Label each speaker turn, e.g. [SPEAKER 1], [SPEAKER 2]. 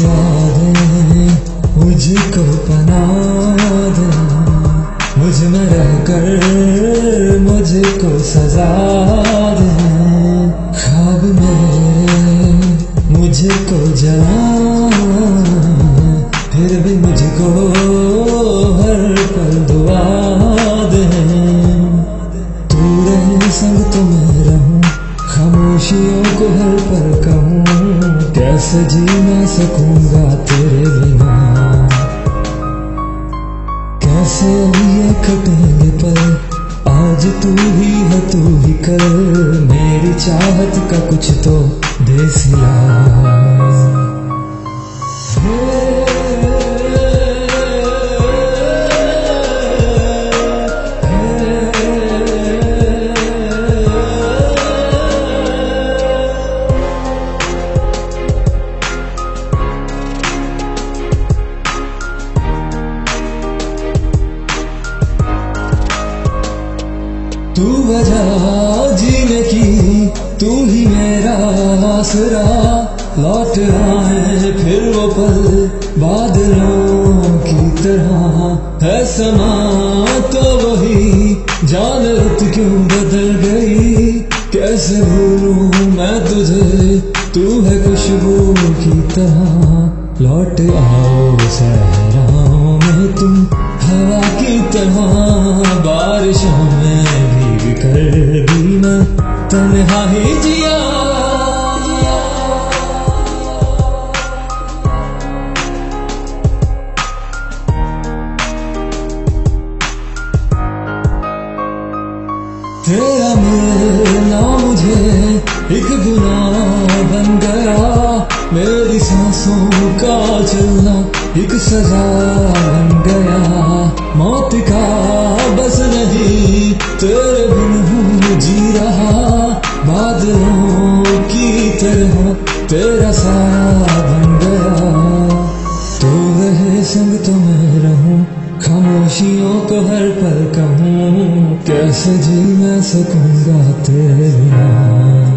[SPEAKER 1] दिया मुझको पना दे मुझमें रह कर मुझको सजा कैसे जी ना सकूँगा तेरे बिना। कैसे ये कटेंगे पर? आज तू ही है, तू ही कर। मेरी चाहत का कुछ तो दे तू वजह जीने की, तू ही मेरा आसरा लौट आए फिर वो पल बादलों की तरह। है समा तो वही, जान रुत क्यों बदल गई? कैसे भूलूं मैं तुझे, तू है खुशबू की तरह। लौट आओ सहराओं में तुम, हवा की तरह, बारिशों तन्हा ही जिया। तेरा मिलना मुझे एक गुनाह बन गया। मेरी सांसों का चलना एक सजा बन गया। मौत का बस नहीं, तेरे बिन हूँ जी रहा। बादलों की तरह तेरा साया बन गया तू रहे संग तो मैं रहूँ, खामोशियों को हर पल कहूँ, कैसे जी मैं सकूँगा तेरे? बिना